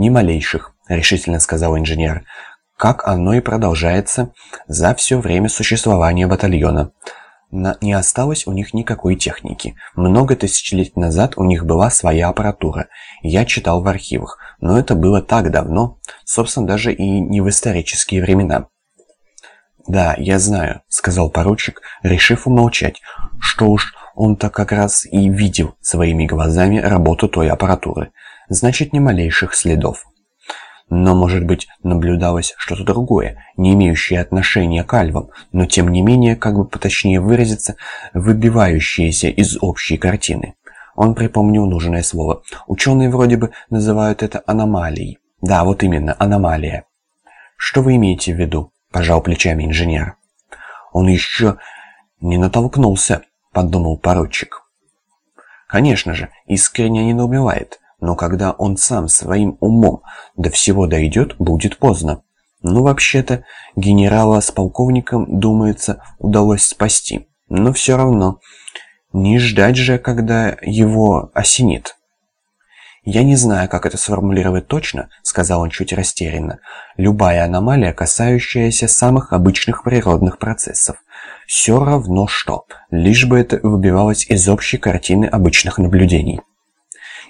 «Ни малейших», — решительно сказал инженер. «Как оно и продолжается за все время существования батальона». На, не осталось у них никакой техники. Много тысячелетий назад у них была своя аппаратура. Я читал в архивах, но это было так давно, собственно, даже и не в исторические времена. «Да, я знаю», — сказал поручик, решив умолчать, что уж он-то как раз и видел своими глазами работу той аппаратуры. Значит, ни малейших следов. Но, может быть, наблюдалось что-то другое, не имеющее отношения к альвам, но тем не менее, как бы поточнее выразиться, выбивающееся из общей картины. Он припомнил нужное слово. Ученые вроде бы называют это аномалией. Да, вот именно, аномалия. Что вы имеете в виду? Пожал плечами инженер. Он еще не натолкнулся, подумал поручик. Конечно же, искренне не недоумевает. Но когда он сам своим умом до всего дойдет, будет поздно. Ну, вообще-то, генерала с полковником, думается, удалось спасти. Но все равно, не ждать же, когда его осенит. «Я не знаю, как это сформулировать точно», — сказал он чуть растерянно. «Любая аномалия, касающаяся самых обычных природных процессов. Все равно что, лишь бы это выбивалось из общей картины обычных наблюдений».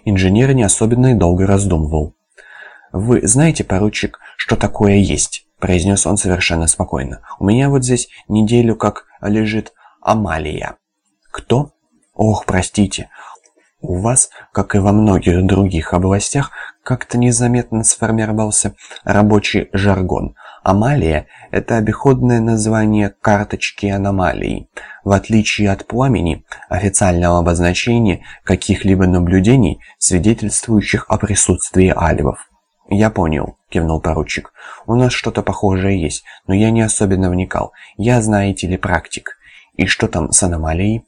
Инженер не особенно и долго раздумывал. «Вы знаете, поручик, что такое есть?» – произнес он совершенно спокойно. «У меня вот здесь неделю как лежит Амалия». «Кто?» «Ох, простите. У вас, как и во многих других областях, как-то незаметно сформировался рабочий жаргон. Амалия – это обиходное название карточки аномалий. В отличие от пламени, официального обозначения каких-либо наблюдений, свидетельствующих о присутствии альвов. «Я понял», – кивнул поручик. «У нас что-то похожее есть, но я не особенно вникал. Я, знаете ли, практик. И что там с аномалией?»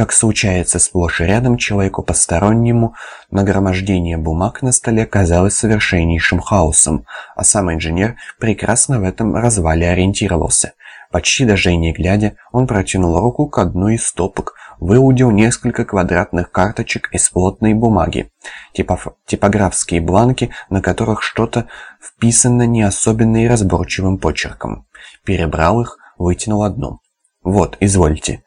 Как случается сплошь и рядом человеку постороннему, нагромождение бумаг на столе казалось совершеннейшим хаосом, а сам инженер прекрасно в этом развале ориентировался. Почти даже и не глядя, он протянул руку к одной из стопок, выудил несколько квадратных карточек из плотной бумаги, типов, типографские бланки, на которых что-то вписано не особенно и разборчивым почерком. Перебрал их, вытянул одну. «Вот, извольте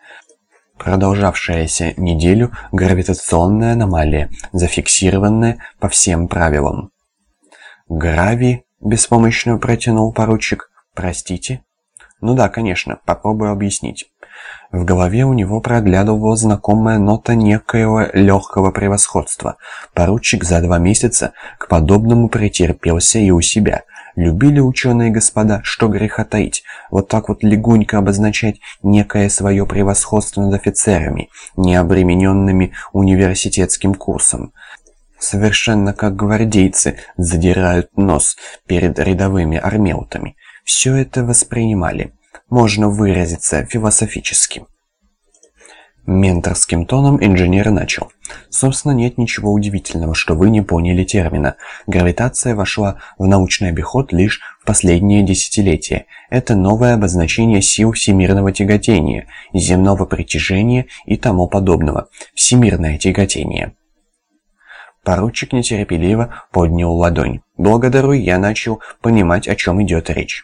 продолжавшаяся неделю гравитационная аномалия, зафиксированная по всем правилам. «Грави?» – беспомощно протянул поручик. «Простите?» «Ну да, конечно, попробую объяснить». В голове у него проглядывала знакомая нота некоего легкого превосходства. Поручик за два месяца к подобному претерпелся и у себя – Любили ученые господа, что греха таить, вот так вот легонько обозначать некое свое превосходство над офицерами, не обремененными университетским курсом. Совершенно как гвардейцы задирают нос перед рядовыми армелтами. Все это воспринимали. Можно выразиться философически. Менторским тоном инженер начал. Собственно, нет ничего удивительного, что вы не поняли термина. Гравитация вошла в научный обиход лишь в последние десятилетия. Это новое обозначение сил всемирного тяготения, земного притяжения и тому подобного. Всемирное тяготение. Поручик нетерпеливо поднял ладонь. «Благодарю, я начал понимать, о чем идет речь».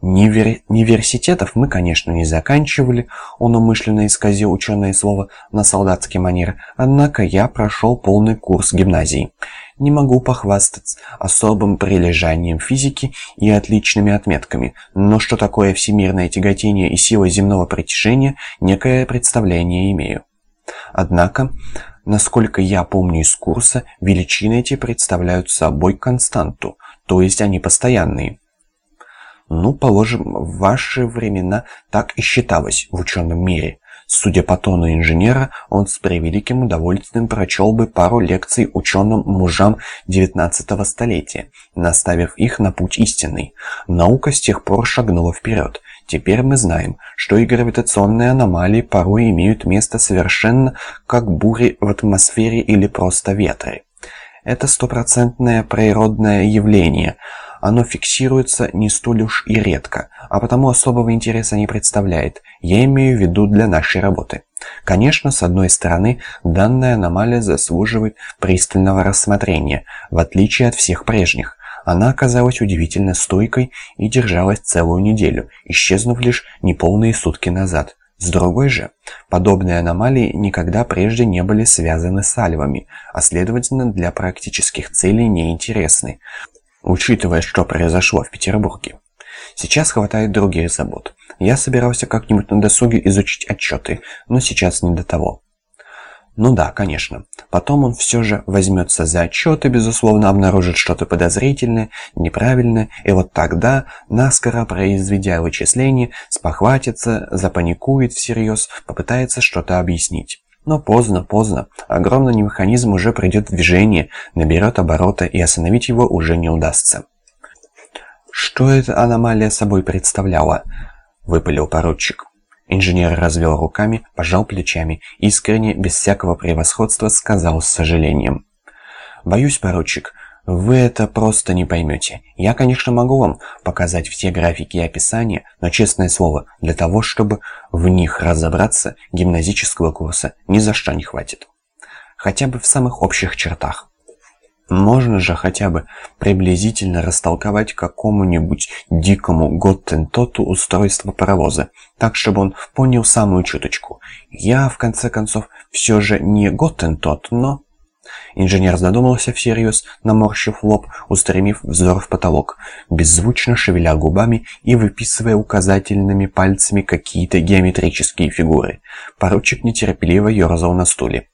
Нивер... Университетов мы, конечно, не заканчивали, он умышленно исказил ученое слово на солдатский манер, однако я прошел полный курс гимназии. Не могу похвастаться особым прилежанием физики и отличными отметками, но что такое всемирное тяготение и сила земного притяжения, некое представление имею. Однако, насколько я помню из курса, величины эти представляют собой константу, то есть они постоянные. Ну, положим, в ваши времена так и считалось в ученом мире. Судя по тону инженера, он с превеликим удовольствием прочел бы пару лекций ученым мужам 19 столетия, наставив их на путь истинный. Наука с тех пор шагнула вперед. Теперь мы знаем, что и гравитационные аномалии порой имеют место совершенно как бури в атмосфере или просто ветры. Это стопроцентное природное явление. Оно фиксируется не столь уж и редко, а потому особого интереса не представляет. Я имею в виду для нашей работы. Конечно, с одной стороны, данная аномалия заслуживает пристального рассмотрения, в отличие от всех прежних. Она оказалась удивительно стойкой и держалась целую неделю, исчезнув лишь неполные сутки назад. С другой же, подобные аномалии никогда прежде не были связаны с альвами, а следовательно для практических целей не интересны, учитывая, что произошло в Петербурге. Сейчас хватает других забот. Я собирался как-нибудь на досуге изучить отчеты, но сейчас не до того. Ну да, конечно. Потом он все же возьмется за отчет и, безусловно, обнаружит что-то подозрительное, неправильное, и вот тогда, наскоро произведя вычисление, спохватится, запаникует всерьез, попытается что-то объяснить. Но поздно, поздно. Огромный механизм уже придет в движение, наберет обороты, и остановить его уже не удастся. «Что эта аномалия собой представляла?» – выпалил поручик. Инженер развел руками, пожал плечами, искренне, без всякого превосходства, сказал с сожалением. «Боюсь, поручик, вы это просто не поймете. Я, конечно, могу вам показать все графики и описания, но, честное слово, для того, чтобы в них разобраться, гимназического курса ни за что не хватит. Хотя бы в самых общих чертах. Можно же хотя бы приблизительно растолковать какому-нибудь дикому готтентоту устройство паровоза, так, чтобы он понял самую чуточку. Я, в конце концов, все же не готтентот, но... Инженер задумался всерьез, наморщив лоб, устремив взор в потолок, беззвучно шевеля губами и выписывая указательными пальцами какие-то геометрические фигуры. Поручик нетерпеливо ерзал на стуле.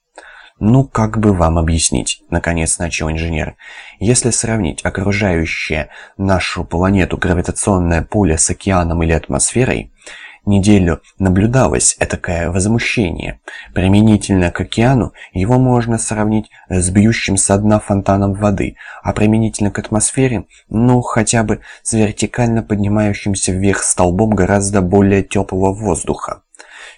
«Ну, как бы вам объяснить?» – наконец начал инженер. «Если сравнить окружающее нашу планету гравитационное поле с океаном или атмосферой, неделю наблюдалось этакое возмущение. Применительно к океану его можно сравнить с бьющим со дна фонтаном воды, а применительно к атмосфере, ну, хотя бы с вертикально поднимающимся вверх столбом гораздо более теплого воздуха.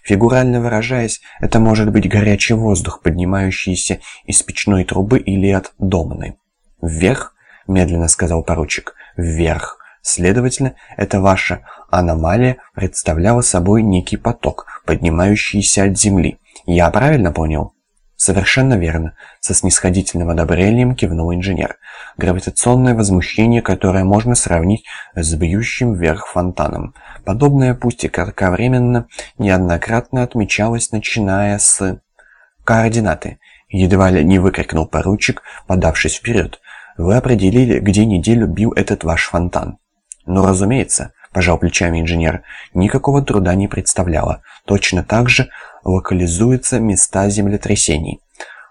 Фигурально выражаясь, это может быть горячий воздух, поднимающийся из печной трубы или от домны. «Вверх?» – медленно сказал поручик. «Вверх. Следовательно, это ваша аномалия представляла собой некий поток, поднимающийся от Земли. Я правильно понял?» «Совершенно верно», — со снисходительным одобрением кивнул инженер. «Гравитационное возмущение, которое можно сравнить с бьющим вверх фонтаном. Подобное, пусть и кратковременно, неоднократно отмечалось, начиная с...» «Координаты», — едва ли не выкрикнул поручик, подавшись вперед. «Вы определили, где неделю бил этот ваш фонтан?» «Ну, разумеется», — пожал плечами инженер, — «никакого труда не представляло. Точно так же локализуются места землетрясений.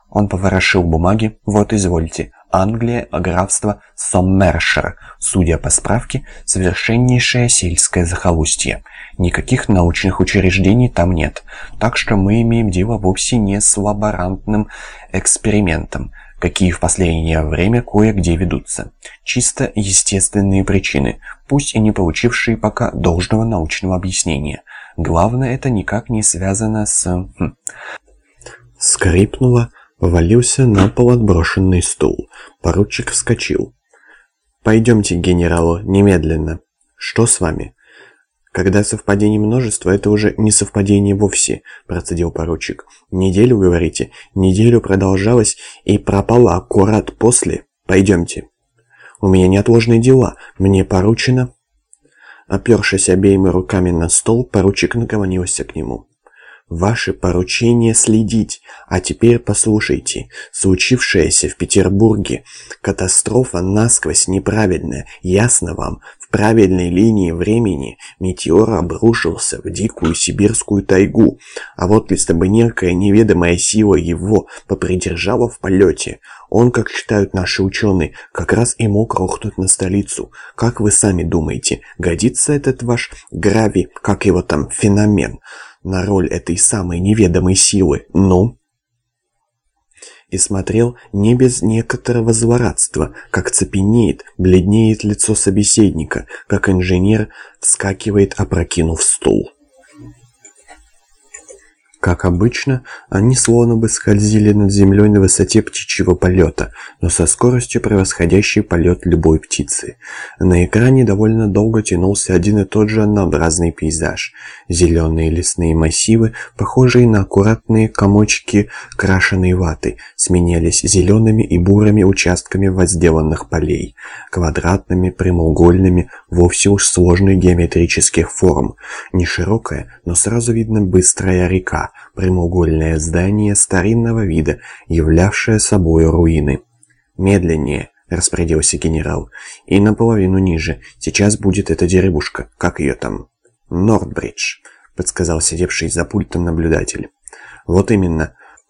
Он поворошил бумаги. Вот, извольте. Англия, графство Соммершир. Судя по справке, совершеннейшее сельское захолустье. Никаких научных учреждений там нет. Так что мы имеем дело вовсе не с лаборантным экспериментом, какие в последнее время кое-где ведутся. Чисто естественные причины, пусть и не получившие пока должного научного объяснения. Главное, это никак не связано с... Хм. Скрипнуло, повалился на пол отброшенный стул. Поручик вскочил. «Пойдемте генералу, немедленно. Что с вами?» «Когда совпадений множество, это уже не совпадение вовсе», – процедил поручик. «Неделю, говорите? Неделю продолжалось и пропало аккурат после. Пойдемте». «У меня неотложные дела. Мне поручено...» Опершись обеими руками на стол, поручик наклонился к нему. «Ваше поручение следить, а теперь послушайте. Случившаяся в Петербурге катастрофа насквозь неправильная, ясно вам? Правильной линии времени метеор обрушился в дикую сибирскую тайгу, а вот если бы некая неведомая сила его попридержала в полете, он, как считают наши ученые, как раз и мог рухнуть на столицу. Как вы сами думаете, годится этот ваш грави, как его там, феномен, на роль этой самой неведомой силы? Ну? И смотрел не без некоторого злорадства, как цепенеет, бледнеет лицо собеседника, как инженер вскакивает, опрокинув стул. Как обычно, они словно бы скользили над землей на высоте птичьего полета, но со скоростью превосходящей полет любой птицы. На экране довольно долго тянулся один и тот же однообразный пейзаж. Зеленые лесные массивы, похожие на аккуратные комочки крашеной ваты, сменялись зелеными и бурыми участками возделанных полей, квадратными, прямоугольными, вовсе уж сложных геометрических форм. Не широкая, но сразу видно быстрая река, прямоугольное здание старинного вида, являвшее собой руины. «Медленнее», — распорядился генерал, — «и наполовину ниже. Сейчас будет эта деревушка. Как ее там?» «Нордбридж», — подсказал сидевший за пультом наблюдатель. «Вот именно.